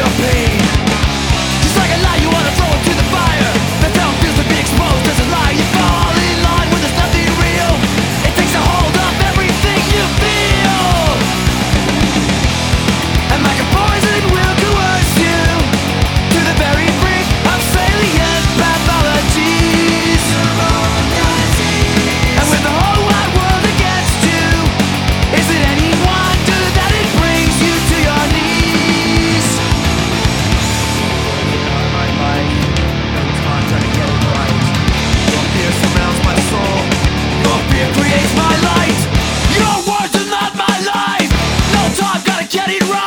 your pain. get it right.